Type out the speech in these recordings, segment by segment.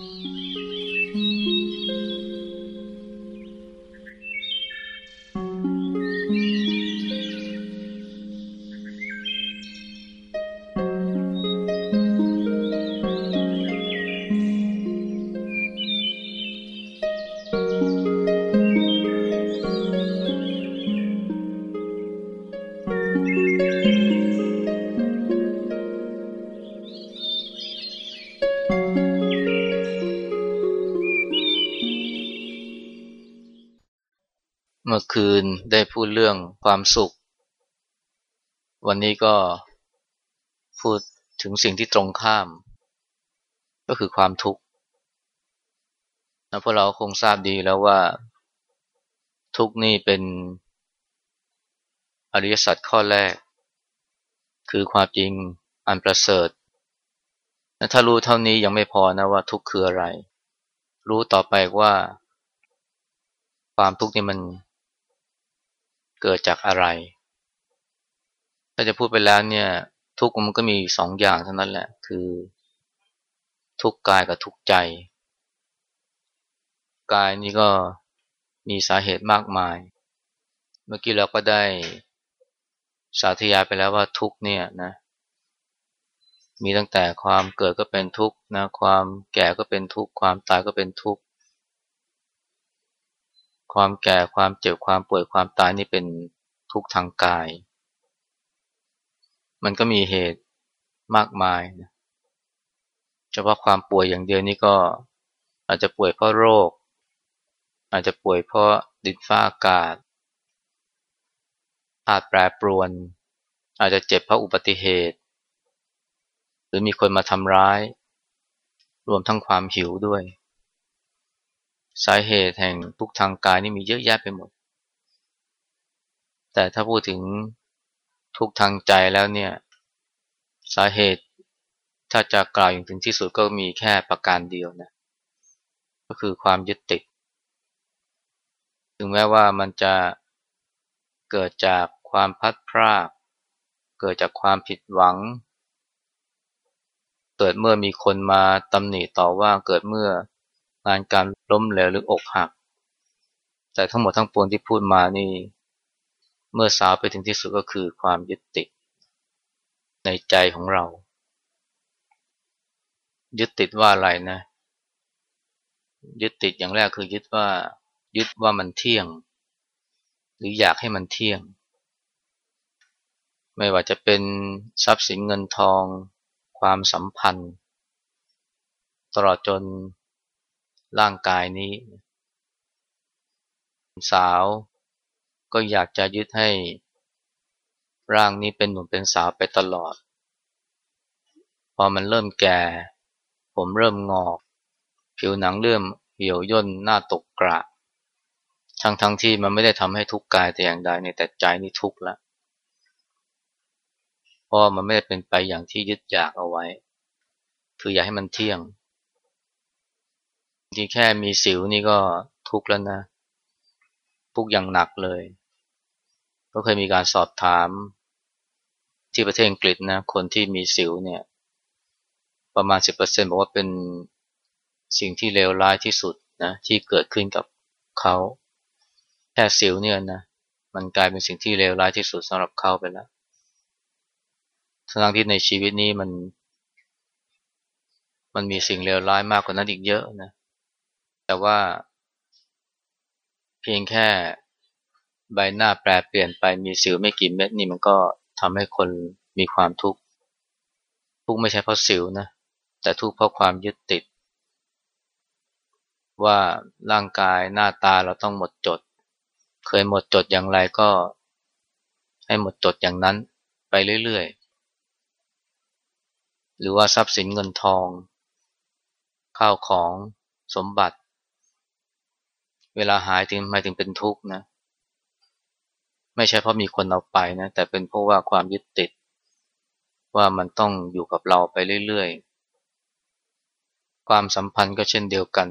เคืนได้พูดเรื่องความสุข วันนี้ก็พูดถึงสิ่งที่ตรงข้าม ก็คือความทุกข์นะพวกเราคงทราบดีแล้วว่า ทุกนี่เป็นอริยสัจข้อแรก คือความจริงอันประเสริฐนะถ้ารู้เท่านี้ยังไม่พอนะว่าทุกข์คืออะไร รู้ต่อไปว่า ความทุกข์นี่มัน เกิดจากอะไร ถ้าจะพูดไปแล้วเนี่ย ทุกข์มันก็มีสองอย่างเท่านั้นแหละ คือ ทุกข์กายกับทุกข์ใจ กายนี่ก็มีสาเหตุมากมาย เมื่อกี้เราก็ได้สาธยายไปแล้วว่าทุกข์เนี่ยนะมีตั้งแต่ความเกิดก็เป็นทุกข์นะความแก่ก็เป็นทุกข์ความตายก็เป็นทุกข์ ความแก่ความเจ็บความป่วยความตายนี่เป็นทุกข์ทางกาย มันก็มีเหตุมากมายนะเฉพาะความป่วยอย่างเดียวนี่ก็อาจจะป่วยเพราะโรค อาจจะป่วยเพราะดินฟ้าอากาศ อาจแปรปรวน อาจจะเจ็บเพราะอุบัติเหตุ หรือมีคนมาทำร้าย รวมทั้งความหิวด้วย สาเหตุแห่งทุกทางกายนี่มีเยอะแยะไปหมด แต่ถ้าพูดถึงทุกทางใจแล้วเนี่ยสาเหตุถ้าจะกล่าวอย่างถึงที่สุดก็มีแค่ประการเดียวนะก็คือความยึดติด ถึงแม้ว่ามันจะเกิดจากความพัดพรากเกิดจากความผิดหวัง เกิดเมื่อมีคนมาตำหนิต่อว่าเกิดเมื่อ งานการล้มเหลวหรืออกหัก แต่ทั้งหมดทั้งปวงที่พูดมานี่ เมื่อสาวไปถึงที่สุดก็คือความยึดติด ในใจของเรา ยึดติดว่าอะไรนะ ยึดติดอย่างแรกคือยึดว่า ยึดว่ามันเที่ยง หรืออยากให้มันเที่ยง ไม่ว่าจะเป็นทรัพย์สินเงินทอง ความสัมพันธ์ ตลอดจน ร่างกายนี้ สาวก็อยากจะยึดให้ ร่างนี้เป็นหนุ่มเป็นสาวไปตลอด พอมันเริ่มแก่ ผมเริ่มงอก ผิวหนังเริ่มเหี่ยวย่นหน้าตกกระทั้งทั้งที่มันไม่ได้ทำให้ทุกข์กายแต่อย่างใดในแต่ใจนี่ทุกข์ละเพราะมันไม่ได้เป็นไปอย่างที่ยึดอยากเอาไว้ คืออยากให้มันเที่ยง ทีแค่มีสิวนี่ก็ทุกข์แล้วนะทุกข์อย่างหนักเลย ก็เคยมีการสอบถามที่ประเทศอังกฤษนะ คนที่มีสิวเนี่ย ประมาณ 10%บอกว่าเป็นสิ่งที่เลวร้ายที่สุดนะที่เกิดขึ้นกับเขาแค่สิวเนี่ยนะมันกลายเป็นสิ่งที่เลวร้ายที่สุดสำหรับเขาไปแล้วทั้งที่ในชีวิตนี้มัน มันมีสิ่งเลวร้ายมากกว่านั้นอีกเยอะนะ แต่ว่า เพียงแค่ใบหน้าแปรเปลี่ยนไปมีสิวไม่กี่เม็ดนี่มันก็ทำให้คนมีความทุกข์ทุกข์ไม่ใช่เพราะสิวนะแต่ทุกข์เพราะความยึดติด ว่าร่างกายหน้าตาเราต้องหมดจด เคยหมดจดอย่างไรก็ให้หมดจดอย่างนั้นไปเรื่อยๆ หรือว่าทรัพย์สินเงินทอง ข้าวของสมบัติ เวลาหายถึงหมายถึงเป็นทุกข์นะ ไม่ใช่เพราะมีคนเอาไปนะ แต่เป็นเพราะว่าความยึดติด ว่ามันต้องอยู่กับเราไปเรื่อยๆ ความสัมพันธ์ก็เช่นเดียวกัน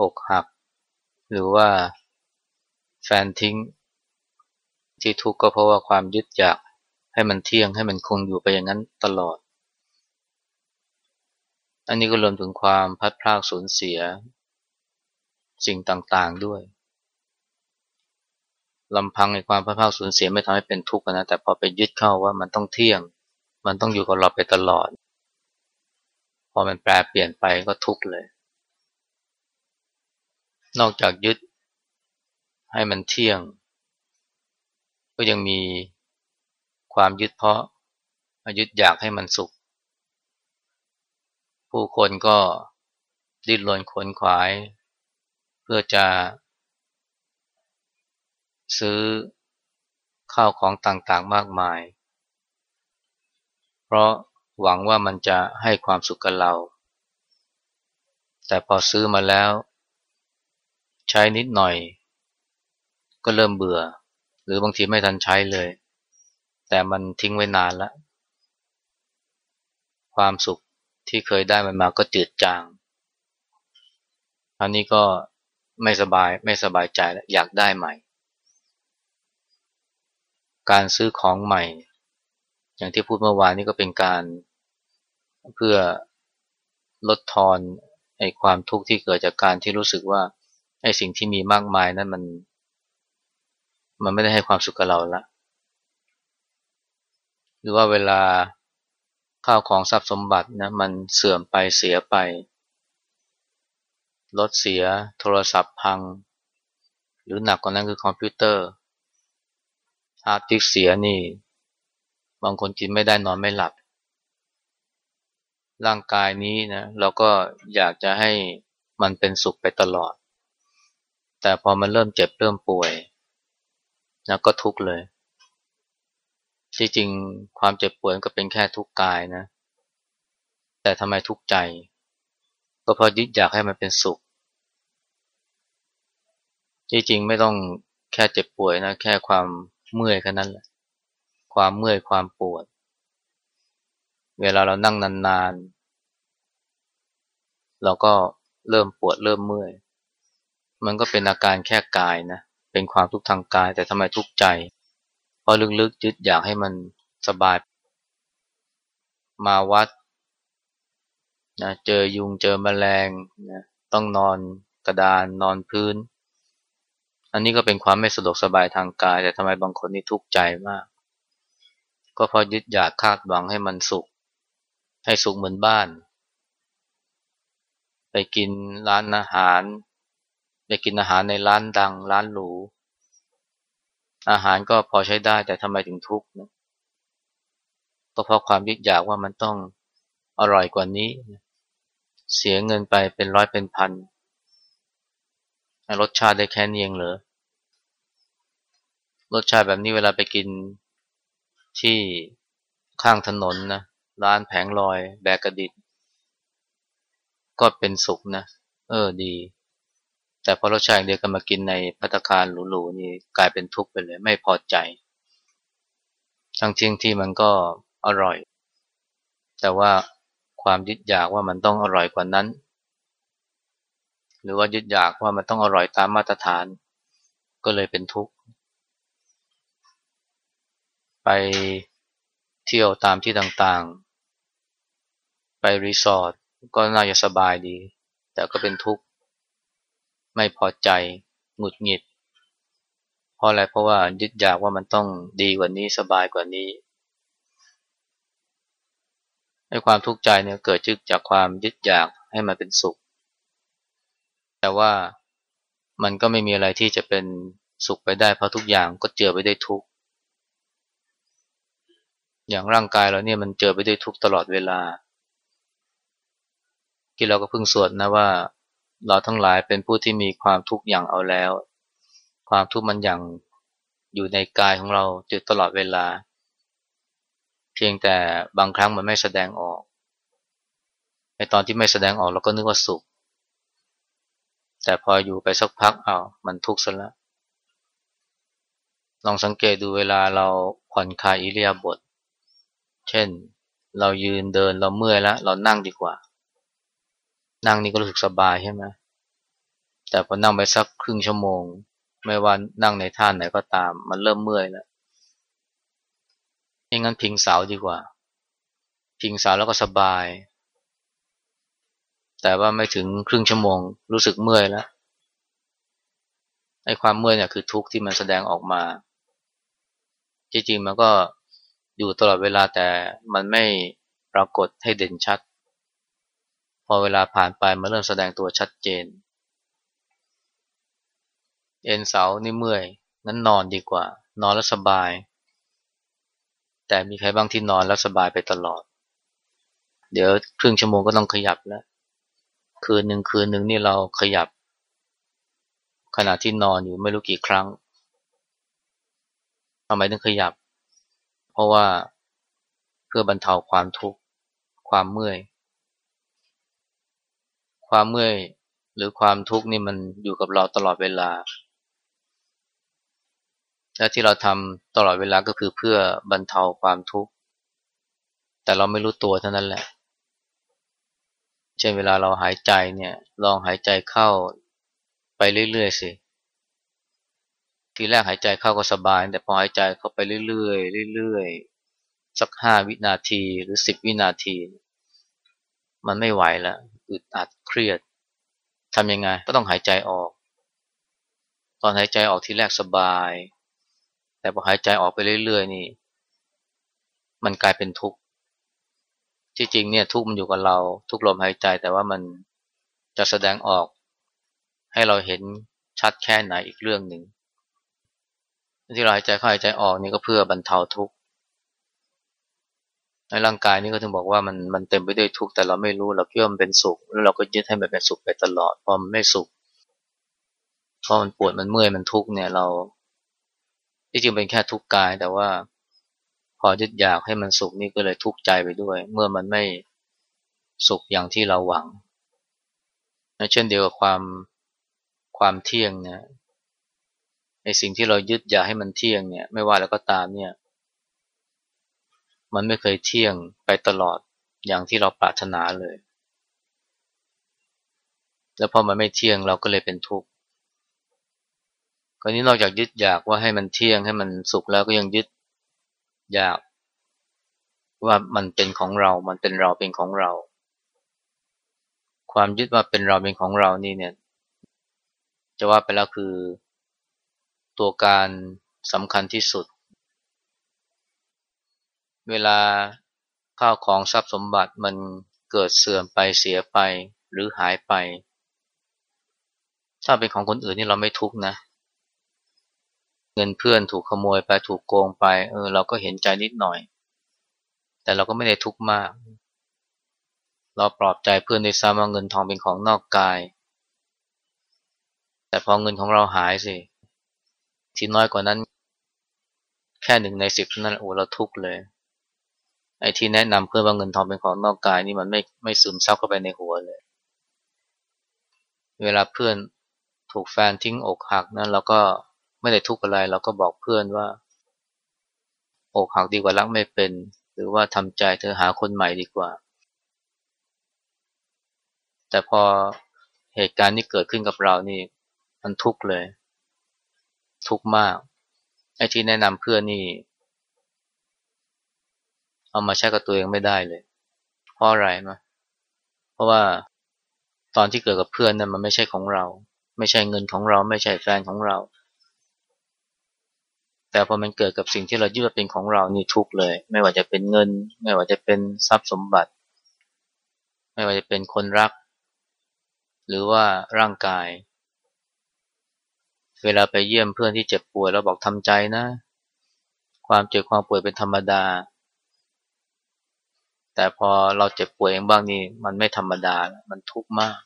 อกหัก หรือว่าแฟนทิ้ง ที่ทุกข์ก็เพราะว่าความยึดอยากให้มันเที่ยงให้มันคงอยู่ไปอย่างนั้นตลอด อันนี้ก็รวมถึงความพัดพลาดสูญเสีย สิ่งต่างๆด้วยลำพังในความพัดพลาดสูญเสียไม่ทำให้เป็นทุกข์นะแต่พอไปยึดเข้าว่ามันต้องเที่ยง มันต้องอยู่กับเราไปตลอด พอมันแปลเปลี่ยนไปก็ทุกข์เลย นอกจากยึดให้มันเที่ยง ก็ยังมีความยึดเพราะยึดอยากให้มันสุข ผู้คนก็ดิ้นรนขนขวาย เพื่อจะ ซื้อข้าวของต่างๆมากมาย เพราะหวังว่ามันจะให้ความสุขกับเรา แต่พอซื้อมาแล้ว ใช้นิดหน่อย ก็เริ่มเบื่อ หรือบางทีไม่ทันใช้เลย แต่มันทิ้งไว้นานแล้ว ความสุขที่เคยได้มันมาก็จืดจางอันนี้ก็ ไม่สบายไม่สบายใจแล้วอยากได้ใหม่ การซื้อของใหม่ อย่างที่พูดเมื่อวานนี้ก็เป็นการเพื่อลดทอนไอ้ความทุกข์ที่เกิดจากการที่รู้สึกว่าไอ้สิ่งที่มีมากมายนั้นมัน มันไม่ได้ให้ความสุขกับเราละหรือว่าเวลาข้าวของทรัพย์สมบัตินะมันเสื่อมไปเสียไป รถเสีย โทรศัพท์พัง หรือหนักกว่านั้นคือคอมพิวเตอร์ฮาร์ดดิสก์เสียนี่ บางคนกินไม่ได้นอนไม่หลับ ร่างกายนี้นะเราก็อยากจะให้มันเป็นสุขไปตลอด แต่พอมันเริ่มเจ็บเริ่มป่วยนะก็ทุกข์เลย ที่จริงความเจ็บป่วยก็เป็นแค่ทุกข์กายนะ แต่ทำไมทุกข์ใจ ก็เพราะยึดอยากให้มันเป็นสุข ที่จริงไม่ต้องแค่เจ็บป่วยนะ แค่ความเมื่อยแค่นั้นแหละความเมื่อยความปวด เวลาเรานั่งนานๆ เราก็เริ่มปวดเริ่มเมื่อย มันก็เป็นอาการแค่กายนะ เป็นความทุกข์ทางกายแต่ทำไมทุกข์ใจ เพราะลึกๆยึดอยากให้มันสบาย มาวัดนะเจอยุงเจอแมลงนะต้องนอนกระดานนอนพื้น อันนี้ก็เป็นความไม่สะดวกสบายทางกาย แต่ทำไมบางคนนี่ทุกข์ใจมาก ก็เพราะยึดอยากคาดหวังให้มันสุข ให้สุขเหมือนบ้าน ไปกินร้านอาหาร ไปกินอาหารในร้านดัง ร้านหรู อาหารก็พอใช้ได้แต่ทำไมถึงทุกข์นะก็เพราะความยึดอยากว่ามันต้องอร่อยกว่านี้ เสียเงินไปเป็นร้อยเป็นพันรสชาติได้แค่นี้เองเหรอ รสชาติแบบนี้เวลาไปกินที่ข้างถนนนะร้านแผงลอยแบกกระดิษก็เป็นสุขนะ เออดี แต่พอรสชาติเดียวกันมากินในพัตคารหรูๆนี่กลายเป็นทุกข์ไปเลย ไม่พอใจ ทั้งที่ที่มันก็อร่อย แต่ว่าความยึดอยากว่ามันต้องอร่อยกว่านั้น หรือว่ายึดอยากว่ามันต้องอร่อยตามมาตรฐาน ก็เลยเป็นทุกข์ ไปเที่ยวตามที่ต่างๆ ไปรีสอร์ทก็น่าจะสบายดี แต่ก็เป็นทุกข์ ไม่พอใจ หงุดหงิด เพราะอะไร เพราะว่ายึดอยากว่ามันต้องดีกว่านี้สบายกว่านี้ให้ความทุกข์ใจเนี่ยเกิดจากความยึดอยากให้มันเป็นสุข แต่ว่ามันก็ไม่มีอะไรที่จะเป็นสุขไปได้เพราะทุกอย่างก็เจือไปได้วยทุกข์ อย่างร่างกายเราเนี่ยมันเจอไปด้วยทุกตลอดเวลา ที่เราก็เพิ่งสวดนะว่า เราทั้งหลายเป็นผู้ที่มีความทุกข์อย่างเอาแล้ว ความทุกข์มันอย่างอยู่ในกายของเราจุดตลอดเวลา เพียงแต่บางครั้งมันไม่แสดงออก ในตอนที่ไม่แสดงออกเราก็นึกว่าสุข แต่พออยู่ไปสักพักเอามันทุกข์ซะแล้วลองสังเกตดูเวลาเราผ่อนคลายอิริยาบถ เช่น เรายืนเดินเราเมื่อยแล้วเรานั่งดีกว่า นั่งนี่ก็รู้สึกสบายใช่ไหมแต่พอนั่งไปสักครึ่งชั่วโมง ไม่ว่านั่งในท่าไหนก็ตาม มันเริ่มเมื่อยแล้วงั้นพิงเสาดีกว่า พิงเสาแล้วก็สบาย แต่ว่าไม่ถึงครึ่งชั่วโมง รู้สึกเมื่อยแล้วไอ้ความเมื่อยเนี่ยคือทุกข์ที่มันแสดงออกมาจริงๆมันก็ อยู่ตลอดเวลาแต่มันไม่ปรากฏให้เด่นชัด พอเวลาผ่านไปมันเริ่มแสดงตัวชัดเจน เอ็นเสานี่เมื่อยนั้นนอนดีกว่า นอนแล้วสบาย แต่มีใครบ้างที่นอนแล้วสบายไปตลอด เดี๋ยวครึ่งชั่วโมงก็ต้องขยับแล้ว คืนหนึ่งคืนหนึ่งนี่เราขยับ ขณะที่นอนอยู่ไม่รู้กี่ครั้งทำไมต้องขยับ เพราะว่าเพื่อบรรเทาความทุกข์ความเมื่อย ความเมื่อยหรือความทุกข์นี่มันอยู่กับเราตลอดเวลา และที่เราทำตลอดเวลาก็คือเพื่อบรรเทาความทุกข์ แต่เราไม่รู้ตัวเท่านั้นแหละ เช่นเวลาเราหายใจเนี่ย ลองหายใจเข้าไปเรื่อยๆสิ ทีแรกหายใจเข้าก็สบาย แต่พอหายใจเข้าไปเรื่อยๆเรื่อยๆสักห้าวินาทีหรือสิบวินาที มันไม่ไหวแล้วอึดอัดเครียดทำยังไงก็ต้องหายใจออก ตอนหายใจออกทีแรกสบาย แต่พอหายใจออกไปเรื่อยๆนี่ มันกลายเป็นทุกข์ที่จริงเนี่ยทุกข์มันอยู่กับเรา ทุกลมหายใจแต่ว่ามันจะแสดงออก ให้เราเห็นชัดแค่ไหนอีกเรื่องหนึ่ง ที่เราหายใจเข้าหายใจออกนี่ก็เพื่อบรรเทาทุกข์ในร่างกายนี่ก็ถึงบอกว่ามันมันเต็มไปด้วยทุกข์แต่เราไม่รู้เราคิดว่ามันเป็นสุข แล้วเราก็ยึดให้มันเป็นสุขไปตลอดพอมันไม่สุขพอมันปวดมันเมื่อยมันทุกข์เนี่ยเรา ที่จริงเป็นแค่ทุกข์กายแต่ว่า พอยึดอยากให้มันสุขนี่ก็เลยทุกข์ใจไปด้วย เมื่อมันไม่สุขอย่างที่เราหวังเช่นเดียวกับความความเที่ยงเนี่ย ในสิ่งที่เรายึดอยากให้มันเที่ยงเนี่ย ไม่ว่าแล้วก็ตามเนี่ย มันไม่เคยเที่ยงไปตลอดอย่างที่เราปรารถนาเลย แล้วพอมันไม่เที่ยงเราก็เลยเป็นทุกข์ราวนี้นอกจากยึดอยากว่าให้มันเที่ยงให้มันสุขแล้วก็ยังยึดอยากว่ามันเป็นของเรา มันเป็นเราเป็นของเรา ความยึดว่าเป็นเราเป็นของเรานี่เนี่ย จะว่าไปแล้วคือ ตัวการสำคัญที่สุด เวลาข้าวของทรัพย์สมบัติมันเกิดเสื่อมไปเสียไปหรือหายไป ถ้าเป็นของคนอื่นนี่เราไม่ทุกนะ เงินเพื่อนถูกขโมยไปถูกโกงไปเออเราก็เห็นใจนิดหน่อย แต่เราก็ไม่ได้ทุกข์มาก เราปลอบใจเพื่อนในซ้ำว่าเงินทองเป็นของนอกกาย แต่พอเงินของเราหายสิ ที่น้อยกว่านั้น แค่หนึ่งในสิบนั้นโอ้เราทุกข์เลย ไอ้ที่แนะนำเพื่อนว่าเงินทองเป็นของนอกกายนี่มันไม่ไม่ซึมซับเข้าไปในหัวเลย เวลาเพื่อนถูกแฟนทิ้งอกหักนั้นเราก็ไม่ได้ทุกข์อะไร เราก็บอกเพื่อนว่า อกหักดีกว่ารักไม่เป็น หรือว่าทำใจเธอหาคนใหม่ดีกว่า แต่พอเหตุการณ์นี้เกิดขึ้นกับเรานี่มันทุกข์เลย ทุกข์มาก ไอ้ที่แนะนำเพื่อนนี่ เอามาใช้กับตัวเองไม่ได้เลย เพราะอะไรมาเพราะว่าตอนที่เกิดกับเพื่อนนั้นมันไม่ใช่ของเรา ไม่ใช่เงินของเรา ไม่ใช่แฟนของเรา แต่พอมันเกิดกับสิ่งที่เรายึดว่าเป็นของเรานี่ทุกเลย ไม่ว่าจะเป็นเงิน ไม่ว่าจะเป็นทรัพย์สมบัติ ไม่ว่าจะเป็นคนรัก หรือว่าร่างกาย เวลาไปเยี่ยมเพื่อนที่เจ็บป่วยเราบอกทำใจนะ ความเจ็บความป่วยเป็นธรรมดา แต่พอเราเจ็บป่วยเองบ้างนี่มันไม่ธรรมดา มันทุกข์มาก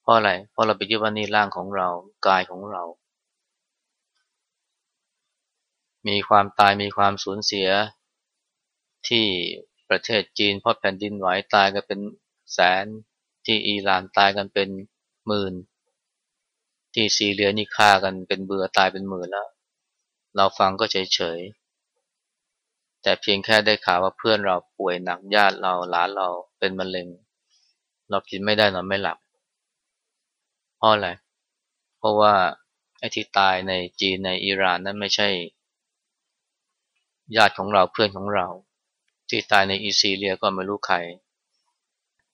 เพราะอะไร เพราะเราไปยึดว่านี่ร่างของเรา กายของเรา มีความตายมีความสูญเสียที่ประเทศจีนเพราะแผ่นดินไหวตายกันเป็นแสนที่อิหร่านตายกันเป็นหมื่น ที่ซีเรียนี่ฆ่ากันเป็นเบื่อตายเป็นหมื่นแล้ว เราฟังก็เฉยเฉยแต่เพียงแค่ได้ข่าวว่าเพื่อนเราป่วยหนักญาติเราหลานเราเป็นมะเร็ง เรากินไม่ได้นอนไม่หลับเพราะอะไรเพราะว่าไอ้ที่ตายในจีนในอิหร่านนั้นไม่ใช่ ญาติของเราเพื่อนของเรา ที่ตายในอีซีเรียก็ไม่รู้ใคร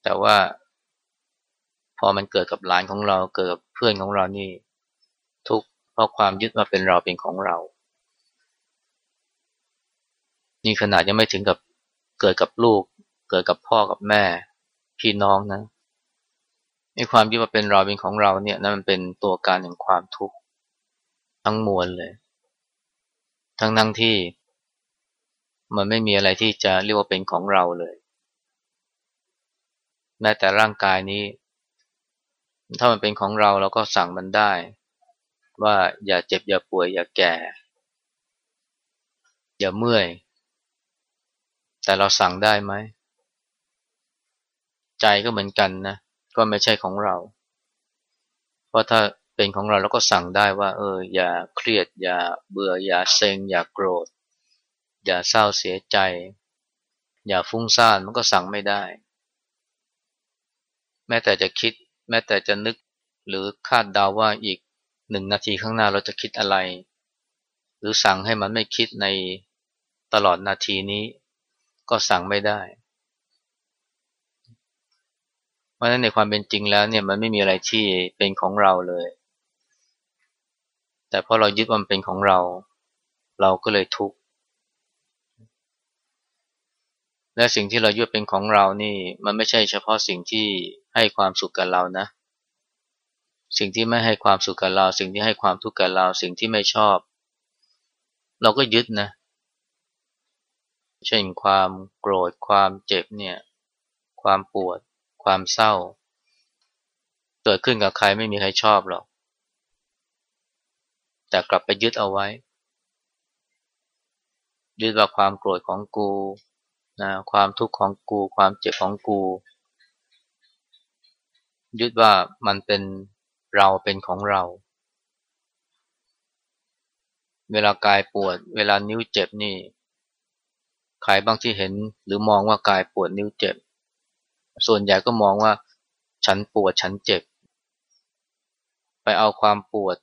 แต่ว่า พอมันเกิดกับหลานของเราเกิดกับเพื่อนของเรานี่ ทุกเพราะความยึดว่าเป็นเราเป็นของเรา นี่ขนาดยังไม่ถึงกับเกิดกับลูก เกิดกับพ่อกับแม่ พี่น้องนะไอ้ความยึดว่าเป็นเราเป็นของเราเนี่ยนั่นมันเป็นตัวการแห่งความทุกข์ทั้งมวลเลย ทั้งนั่งที่มันไม่มีอะไรที่จะเรียกว่าเป็นของเราเลย แม้แต่ร่างกายนี้ ถ้ามันเป็นของเราเราก็สั่งมันได้ ว่าอย่าเจ็บอย่าป่วย อย่าแก่ อย่าเมื่อย แต่เราสั่งได้ไหม ใจก็เหมือนกันนะ ก็ไม่ใช่ของเรา เพราะถ้าเป็นของเราเราก็สั่งได้ว่า เออ อย่าเครียด อย่าเบื่อ อย่าเซ็ง อย่าโกรธ อย่าเศร้าเสียใจ อย่าฟุ้งซ่านมันก็สั่งไม่ได้ แม้แต่จะคิด แม้แต่จะนึกหรือคาดเดาว่าอีกหนึ่งนาทีข้างหน้าเราจะคิดอะไร หรือสั่งให้มันไม่คิดในตลอดนาทีนี้ ก็สั่งไม่ได้ เพราะฉะนั้นในความเป็นจริงแล้วเนี่ยมันไม่มีอะไรที่เป็นของเราเลย แต่พอเรายึดว่ามันเป็นของเรา เราก็เลยทุกข์และสิ่งที่เรายึดเป็นของเรานี่ มันไม่ใช่เฉพาะสิ่งที่ ให้ความสุขกับเรานะ สิ่งที่ไม่ให้ความสุขกับเรา สิ่งที่ให้ความทุกข์กับเรา สิ่งที่ไม่ชอบ เราก็ยึดนะ เช่นความโกรธ ความเจ็บเนี่ย ความปวด ความเศร้า เกิดขึ้นกับใครไม่มีใครชอบหรอก แต่กลับไปยึดเอาไว้ ยึดว่าความโกรธของกูนะความทุกข์ของกู ความเจ็บของกู ยึดว่ามันเป็นเราเป็นของเรา เวลากายปวด เวลานิ้วเจ็บนี่ ใครบ้างที่เห็น หรือมองว่ากายปวดนิ้วเจ็บ ส่วนใหญ่ก็มองว่า ฉันปวดฉันเจ็บ ไปเอาความปวด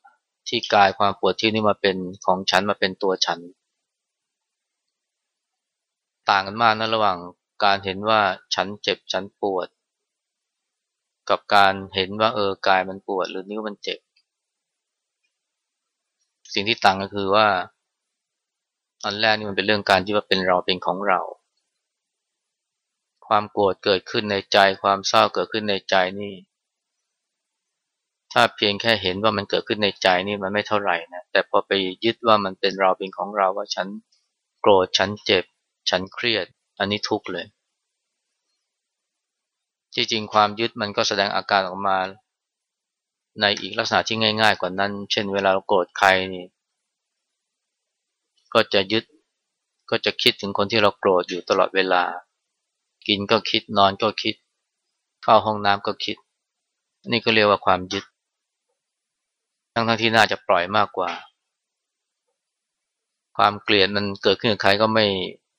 ที่กายความปวดที่นี่มาเป็นของฉันมาเป็นตัวฉัน ต่างกันมากนะระหว่างการเห็นว่าฉันเจ็บฉันปวด กับการเห็นว่าเออกายมันปวดหรือนิ้วมันเจ็บ สิ่งที่ต่างก็คือว่า อันแรกนี่มันเป็นเรื่องการที่ว่าเป็นเราเป็นของเรา ความโกรธเกิดขึ้นในใจ ความเศร้าเกิดขึ้นในใจนี่ ถ้าเพียงแค่เห็นว่ามันเกิดขึ้นในใจนี่มันไม่เท่าไหร่นะแต่พอไปยึดว่ามันเป็นเราเป็นของเราว่าฉันโกรธฉันเจ็บ ฉันเครียด อันนี้ทุกข์เลย จริงๆความยึดมันก็แสดงอาการออกมา ในอีกลักษณะที่ง่าย ๆ กว่านั้น เช่น เวลาเราโกรธใครนี่ ก็จะยึด ก็จะคิดถึงคนที่เราโกรธอยู่ตลอดเวลา กินก็คิด นอนก็คิด เข้าห้องน้ำก็คิด นี่ก็เรียกว่าความยึด ทั้งทั้งที่น่าจะปล่อยมากกว่า ความเกลียดมันเกิดขึ้นกับใครก็ไม่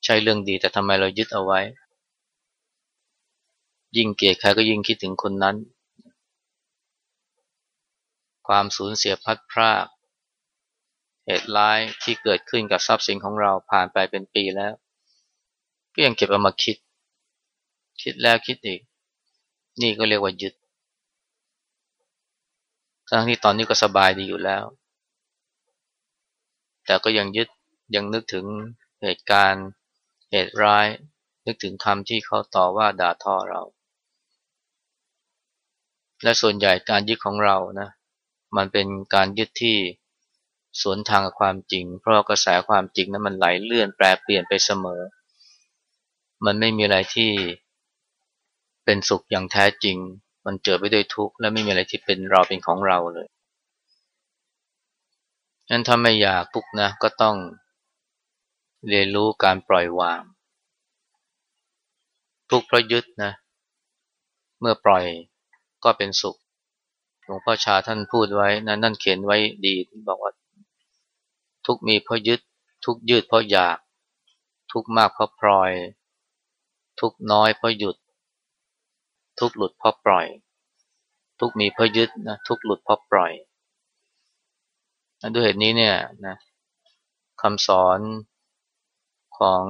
ใช่เรื่องดี แต่ทำไมเรายึดเอาไว้ ยิ่งเกลียดใครก็ยิ่งคิดถึงคนนั้น ความสูญเสียพัดพราก เหตุร้ายที่เกิดขึ้นกับทรัพย์สินของเราผ่านไปเป็นปีแล้วก็ยังเก็บเอามาคิด คิดแล้วคิดอีก นี่ก็เรียกว่ายึด ทั้งที่ตอนนี้ก็สบายดีอยู่แล้ว แต่ก็ยังยึด ยังนึกถึงเหตุการณ์ เหตุร้าย นึกถึงคำที่เขาต่อว่าด่าทอเรา และส่วนใหญ่การยึดของเรานะ มันเป็นการยึดที่สวนทางกับความจริง เพราะกระแสความจริงนะั้นมันไหลเลื่อนแปรเปลี่ยนไปเสมอ มันไม่มีอะไรที่เป็นสุขอย่างแท้จริง มันเจอไปด้วยทุกข์และไม่มีอะไรที่เป็นเราเป็นของเราเลยนั้นถ้าไม่อยากทุกข์นะก็ต้องเรียนรู้การปล่อยวาง ทุกข์เพราะยึดนะ เมื่อปล่อย ก็เป็นสุข หลวงพ่อชาท่านพูดไว้นะนั่นเขียนไว้ดีบอกว่า ทุกมีเพราะยึด ทุกยืดเพราะอยาก ทุกมากเพราะปล่อย ทุกน้อยเพราะหยุด ทุกหลุดเพราะปล่อย ทุกมีเพราะยึดนะทุกหลุดเพราะปล่อยด้วยเหตุนี้เนี่ยนะคำสอนของ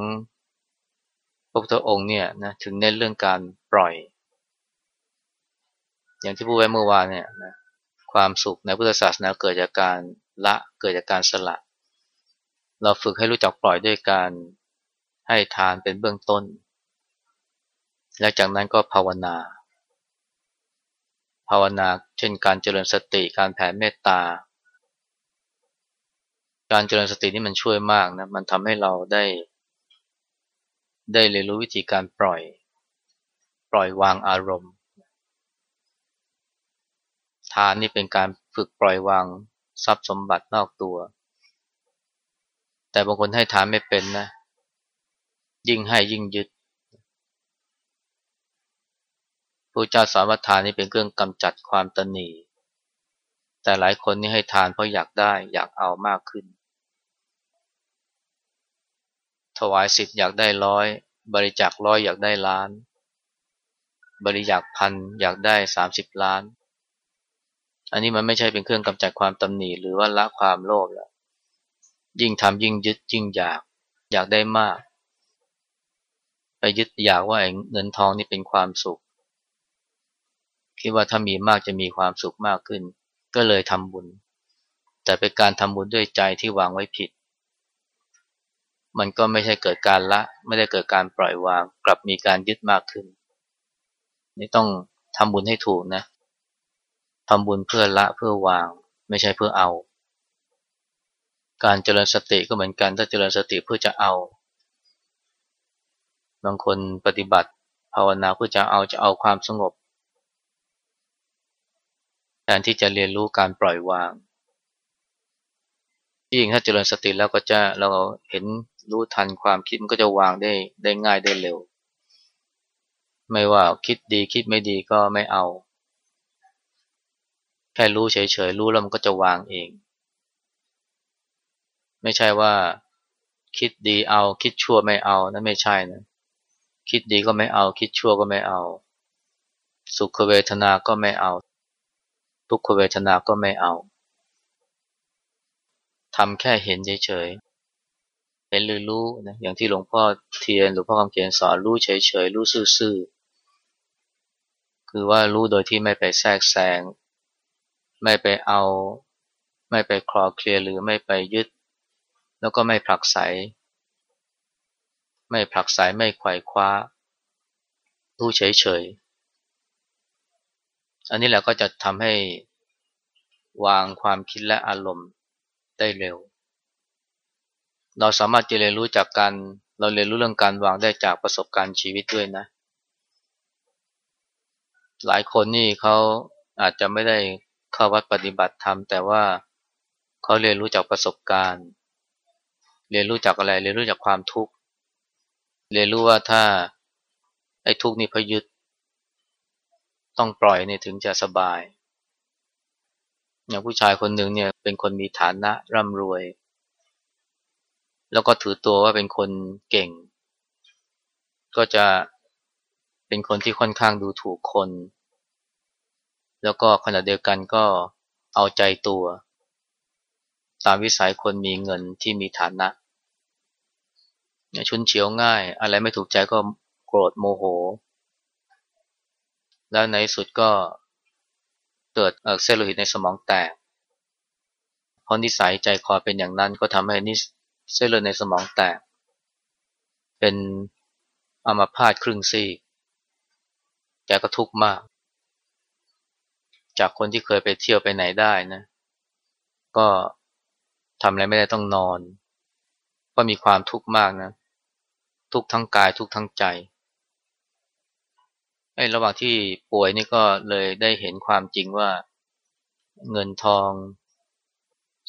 พระพุทธองค์เนี่ยนะถึงเน้นเรื่องการปล่อย อย่างที่พูดไว้เมื่อวานเนี่ยนะความสุขในพุทธศาสนาเกิดจากการละเกิดจากการสละ เราฝึกให้รู้จักปล่อยด้วยการให้ทานเป็นเบื้องต้น และจากนั้นก็ภาวนา ภาวนาเช่นการเจริญสติการแผ่เมตตา การเจริญสตินี่มันช่วยมากนะมันทำให้เราได้ ได้เรียนรู้วิธีการปล่อย ปล่อยวางอารมณ์ ทานนี่เป็นการฝึกปล่อยวางทรัพย์สมบัตินอกตัว แต่บางคนให้ทานไม่เป็นนะ ยิ่งให้ยิ่งยึดพระเจ้าสอนว่าทานนี่เป็นเครื่องกำจัดความตนีแต่หลายคนนี่ให้ทานเพราะอยากได้ อยากเอามากขึ้น ถวายสิทธิ์อยากได้ร้อย บริจาคร้อยอยากได้ล้าน บริจาคพันอยากได้สามสิบล้าน อันนี้มันไม่ใช่เป็นเครื่องกำจัดความตำหนิหรือว่าละความโลภแล้วยิ่งทำยิ่งยึดยิ่งอยาก อยากได้มาก ไปยึดอยากว่าเงินทองนี่เป็นความสุข คิดว่าถ้ามีมากจะมีความสุขมากขึ้น ก็เลยทำบุญ แต่เป็นการทำบุญด้วยใจที่วางไว้ผิด มันก็ไม่ใช่เกิดการละ ไม่ได้เกิดการปล่อยวาง กลับมีการยึดมากขึ้น นี่ต้องทำบุญให้ถูกนะ ทำบุญเพื่อละเพื่อวาง ไม่ใช่เพื่อเอา การเจริญสติก็เหมือนกัน ถ้าเจริญสติเพื่อจะเอา บางคนปฏิบัติ ภาวนาเพื่อจะเอาจะเอาความสงบแทนที่จะเรียนรู้การปล่อยวางยิ่งถ้าเจริญสติแล้วก็จะเราเห็นรู้ทันความคิดมันก็จะวางได้ได้ง่ายได้เร็ว ไม่ว่าคิดดีคิดไม่ดีก็ไม่เอา แค่รู้เฉยๆ รู้แล้วมันก็จะวางเอง ไม่ใช่ว่าคิดดีเอาคิดชั่วไม่เอานั่นไม่ใช่นะ คิดดีก็ไม่เอา คิดชั่วก็ไม่เอา สุขเวทนาก็ไม่เอา ทุกขเวทนาก็ไม่เอาทำแค่เห็นเฉยๆ เห็นหรือรู้นะอย่างที่หลวงพ่อเทียนหรือพ่อคำเขียนสอนรู้เฉยๆ รู้ซื่อๆ คือว่ารู้โดยที่ไม่ไปแทรกแซง ไม่ไปเอา ไม่ไปคลอเคลียหรือไม่ไปยึด แล้วก็ไม่ผลักไส ไม่ผลักไสไม่ไขว่คว้ารู้เฉยๆอันนี้แหละก็จะทำให้วางความคิดและอารมณ์ได้เร็ว เราสามารถจะเรียนรู้จากการเราเรียนรู้เรื่องการวางได้จากประสบการณ์ชีวิตด้วยนะ หลายคนนี่เขาอาจจะไม่ได้ เข้าวัดปฏิบัติธรรมแต่ว่าเขาเรียนรู้จากประสบการณ์ เรียนรู้จากอะไร เรียนรู้จากความทุกข์ เรียนรู้ว่าถ้าไอ้ทุกข์นี่พยุดต้องปล่อยเนี่ยถึงจะสบาย อย่างผู้ชายคนหนึ่งเนี่ยเป็นคนมีฐานะร่ำรวย แล้วก็ถือตัวว่าเป็นคนเก่ง ก็จะเป็นคนที่ค่อนข้างดูถูกคน แล้วก็ขณะเดียวกันก็เอาใจตัว ตามวิสัยคนมีเงินที่มีฐานะชุนเฉียวง่าย อะไรไม่ถูกใจก็โกรธโมโห แล้วในสุดก็เกิดเซลล์โลหิตในสมองแตกเพราะนิสัยใจคอเป็นอย่างนั้นก็ทำให้นิเซลล์โลในสมองแตก เป็นอัมาพาตครึ่งซีกแกก็ทุกข์มาก จากคนที่เคยไปเที่ยวไปไหนได้นะ ก็ทำอะไรไม่ได้ต้องนอน ก็มีความทุกข์มากนะ ทุกทั้งกายทุกทั้งใจไอ้ระหว่างที่ป่วยนี่ก็เลยได้เห็นความจริงว่า เงินทอง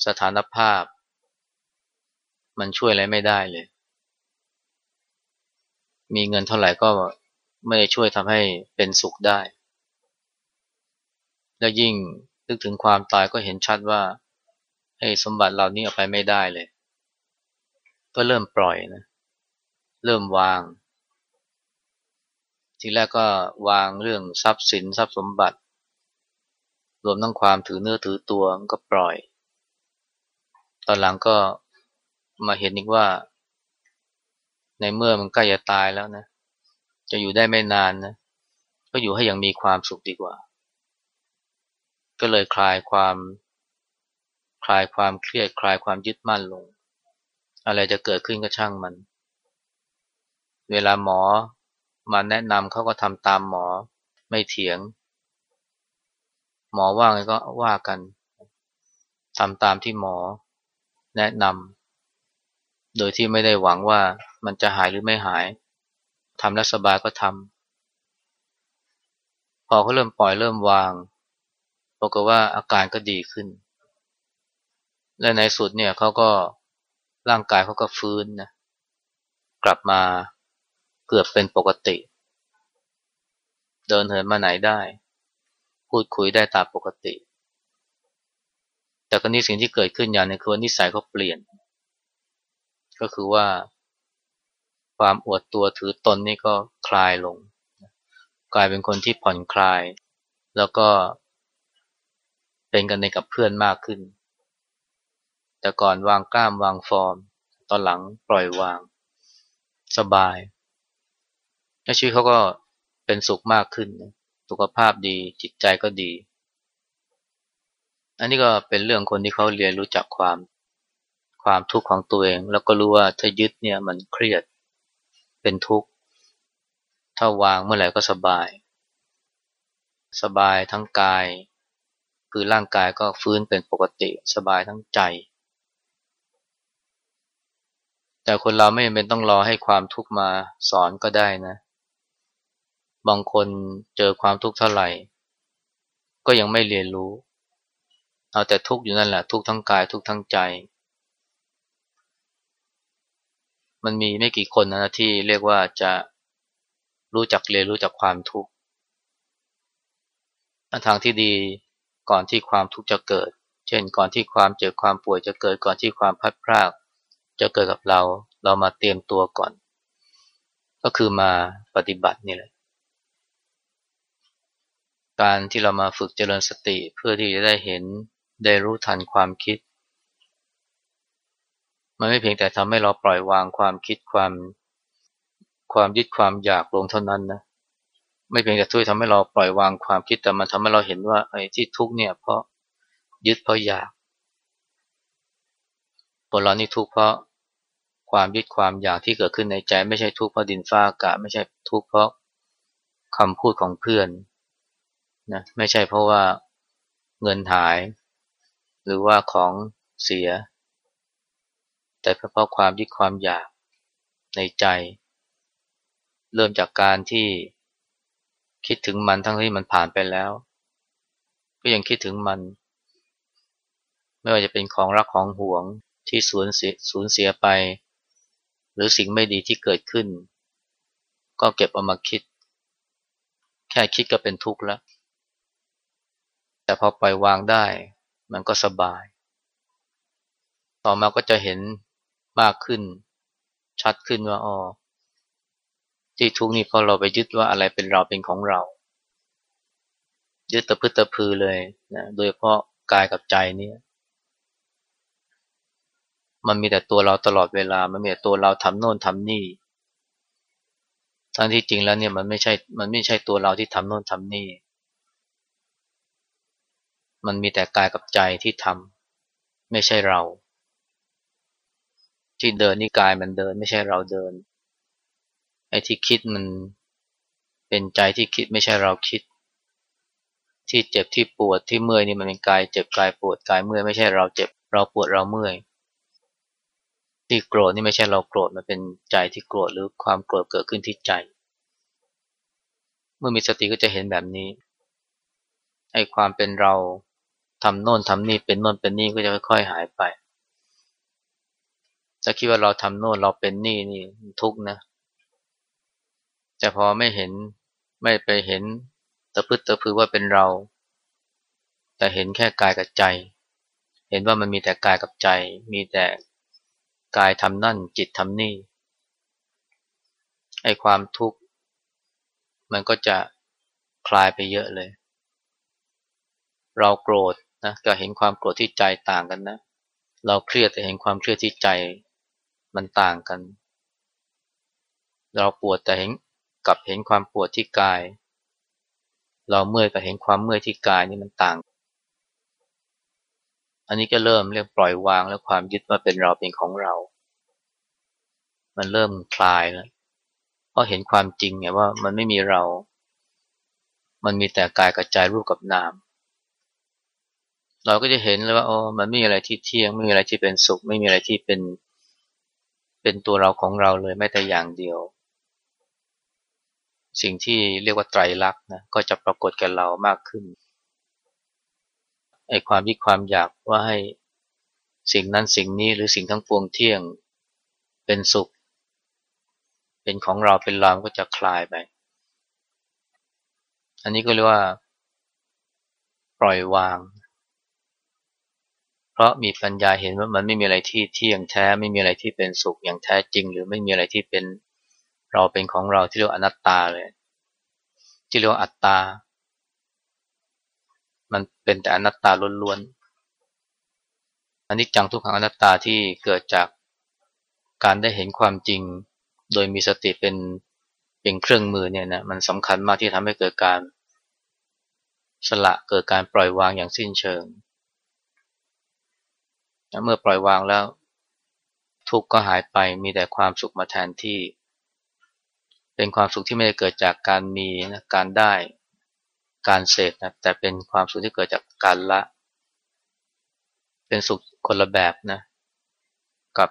สถานภาพ มันช่วยอะไรไม่ได้เลย มีเงินเท่าไหร่ก็ไม่ช่วยทำให้เป็นสุขได้ แล้วยิ่งนึกถึงความตายก็เห็นชัดว่าให้สมบัติเหล่านี้เอาไปไม่ได้เลย ก็เริ่มปล่อยนะ เริ่มวาง ทีแรกก็วางเรื่องทรัพย์สินทรัพย์สมบัติ รวมทั้งความถือเนื้อถือตัวก็ปล่อย ตอนหลังก็มาเห็นอีกว่า ในเมื่อมันใกล้จะตายแล้วนะ จะอยู่ได้ไม่นานนะ ก็อยู่ให้อย่างมีความสุขดีกว่า ก็เลยคลายความคลายความเครียดคลายความยึดมั่นลง อะไรจะเกิดขึ้นก็ช่างมัน เวลาหมอมาแนะนำเขาก็ทำตามหมอไม่เถียง หมอว่าไงก็ว่ากันทำตามที่หมอแนะนำโดยที่ไม่ได้หวังว่ามันจะหายหรือไม่หายทำแล้วสบายก็ทำพอเขาเริ่มปล่อยเริ่มวาง รากฏว่าอาการก็ดีขึ้น และในสุดเนี่ยเขาก็ร่างกายเขาก็ฟื้นนะกลับมาเกือบเป็นปกติ เดินเหินมาไหนได้ พูดคุยได้ตามปกติ แต่ก็นี้สิ่งที่เกิดขึ้นอย่างนึงคือนิสัยเขาเปลี่ยน ก็คือว่า ความอวดตัวถือตนนี่ก็คลายลง กลายเป็นคนที่ผ่อนคลาย แล้วก็ เป็นกันในกับเพื่อนมากขึ้น แต่ก่อนวางกล้ามวางฟอร์ม ตอนหลังปล่อยวาง สบายชีวิตเขาก็เป็นสุขมากขึ้น สุขภาพดีจิตใจก็ดี อันนี้ก็เป็นเรื่องคนที่เขาเรียนรู้จักความความทุกข์ของตัวเอง แล้วก็รู้ว่าถ้ายึดเนี่ยมันเครียดเป็นทุกข์ ถ้าวางเมื่อไหร่ก็สบาย สบายทั้งกาย คือร่างกายก็ฟื้นเป็นปกติสบายทั้งใจ แต่คนเราไม่จำเป็นต้องรอให้ความทุกข์มาสอนก็ได้นะ บางคนเจอความทุกข์เท่าไหร่ ก็ยังไม่เรียนรู้ เอาแต่ทุกข์อยู่นั่นแหละทุกข์ทั้งกายทุกข์ทั้งใจ มันมีไม่กี่คนนะที่เรียกว่าจะรู้จักเรียนรู้จักความทุกข์ทางที่ดี ก่อนที่ความทุกข์จะเกิด เช่น ก่อนที่ความเจ็บความป่วยจะเกิด ก่อนที่ความพัดพรากจะเกิดกับเรา เรามาเตรียมตัวก่อน ก็คือมาปฏิบัตินี่แหละ การที่เรามาฝึกเจริญสติเพื่อที่จะได้เห็นได้รู้ทันความคิด มันไม่เพียงแต่ทำให้เราปล่อยวางความคิดความ ความยึดความอยากลงเท่านั้นนะ ไม่เพียงแต่ช่วยทำให้เราปล่อยวางความคิดแต่มันทำให้เราเห็นว่าไอ้ที่ทุกเนี่ย เพราะยึดเพราะอยากตัวเรานี่ทุกข์เพราะความยึดความอยากที่เกิดขึ้นในใจ ไม่ใช่ทุกข์เพราะดินฟ้าอากาศไม่ใช่ทุกข์เพราะคำพูดของเพื่อนนะไม่ใช่เพราะว่าเงินหาย หรือว่าของเสีย แต่เพราะความยึดความอยากในใจ เริ่มจากการที่ คิดถึงมันทั้งที่มันผ่านไปแล้ว ก็ยังคิดถึงมัน ไม่ว่าจะเป็นของรักของห่วงที่สูญเสียสูญเสียไป หรือสิ่งไม่ดีที่เกิดขึ้น ก็เก็บเอามาคิด แค่คิดก็เป็นทุกข์แล้ว แต่พอปล่อยวางได้ มันก็สบาย ต่อมาก็จะเห็นมากขึ้น ชัดขึ้นว่าอ๋อ ที่ทุกนี้เพราะเราไปยึดว่าอะไรเป็นเราเป็นของเรา ยึดตะพึตะพือเลยนะโดยเพราะกายกับใจนี่มันมีแต่ตัวเราตลอดเวลา มันมีแต่ตัวเราทำโน่นทำนี่ ทั้งที่จริงแล้วเนี่ยมันไม่ใช่ มันไม่ใช่ตัวเราที่ทำโน่นทำนี่ มันมีแต่กายกับใจที่ทำไม่ใช่เรา ที่เดินนี่กายมันเดิน ไม่ใช่เราเดิน อ้ที่คิดมันเป็นใจที่คิดไม่ใช่เราคิด ที่เจ็บที่ปวดที่เมื่อยนี่มันเป็นกายเจ็บกายปวดกายเมื่อยไม่ใช่เราเจ็บเราปวดเราเมื่อย ที่โกรธนี่ไม่ใช่เราโกรธมันเป็นใจที่โกรธหรือความโกรธเกิดขึ้นที่ใจ เมื่อมีสติก็จะเห็นแบบนี้ไอ้ความเป็นเราทำโน่นทำนี่เป็นโน่นเป็นนี่ก็จะค่อยๆหายไปจะคิดว่าเราทำโน่นเราเป็นนี่นี่ทุกนะ แต่พอไม่เห็นไม่ไปเห็นตะพึดตะพือว่าเป็นเรา แต่เห็นแค่กายกับใจ เห็นว่ามันมีแต่กายกับใจ มีแต่กายทำนั่นจิตทำนี่ไอ้ความทุกข์ มันก็จะคลายไปเยอะเลย เราโกรธนะกับเห็นความโกรธที่ใจต่างกันนะ เราเครียดแต่เห็นความเครียดที่ใจมันต่างกัน เราปวดแต่เห็น กับเห็นความปวดที่กาย เราเมื่อยกับเห็นความเมื่อยที่กายนี่มันต่าง อันนี้ก็เริ่มเรียกปล่อยวางแล้วความยึดว่าเป็นเราเป็นของเรา มันเริ่มคลายแล้วเพราะเห็นความจริงไงว่ามันไม่มีเรา มันมีแต่กายกระจายรูปกับนาม เราก็จะเห็นเลยว่าโอ้มันไม่มีอะไรที่เที่ยง ไม่มีอะไรที่เป็นสุข ไม่มีอะไรที่เป็น เป็นตัวเราของเราเลยแม้แต่อย่างเดียว สิ่งที่เรียกว่าไตรลักษณ์นะก็จะปรากฏแก่เรามากขึ้นไอ้ความยึดความอยากว่าให้สิ่งนั้นสิ่งนี้หรือสิ่งทั้งปวงเที่ยงเป็นสุข เป็นของเราเป็นเราก็จะคลายไป อันนี้ก็เรียกว่า ปล่อยวาง เพราะมีปัญญาเห็นว่ามันไม่มีอะไรที่เที่ยงแท้ ไม่มีอะไรที่เป็นสุขอย่างแท้จริง หรือไม่มีอะไรที่เป็น เราเป็นของเราที่เรียกอนัตตาเลย ที่เรียกว่าอัตตา มันเป็นแต่อนัตตาล้วนๆอันนี้จังทุกขังอนัตตาที่เกิดจากการได้เห็นความจริง โดยมีสติเป็นเป็นเครื่องมือเนี่ยนะมันสำคัญมากที่ทำให้เกิดการสละเกิดการปล่อยวางอย่างสิ้นเชิง เมื่อปล่อยวางแล้ว ทุกข์ก็หายไปมีแต่ความสุขมาแทนที่ เป็นความสุขที่ไม่ได้เกิดจากการมีนะการได้การเสพนะแต่เป็นความสุขที่เกิดจากการละ เป็นสุขคนละแบบนะกับ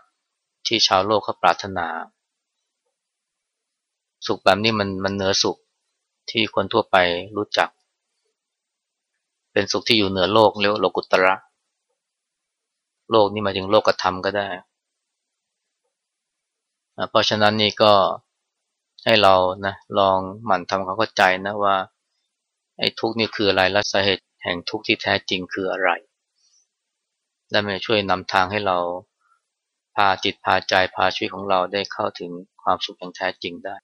ที่ชาวโลกเขาปรารถนา สุขแบบนี้มันมันเหนือสุขที่คนทั่วไปรู้จัก เป็นสุขที่อยู่เหนือโลกเรียกว่าโลกุตระ โลกนี้มาถึงโลกกระทำก็ได้ เพราะฉะนั้นนี่ก็ ให้เรานะลองหมั่นทำความเข้าใจนะว่าไอ้ทุกข์นี่คืออะไรและสาเหตุแห่งทุกข์ที่แท้จริงคืออะไร และมันช่วยนำทางให้เราพาจิตพาใจพาชีวิตของเราได้เข้าถึงความสุขอย่างแท้จริงได้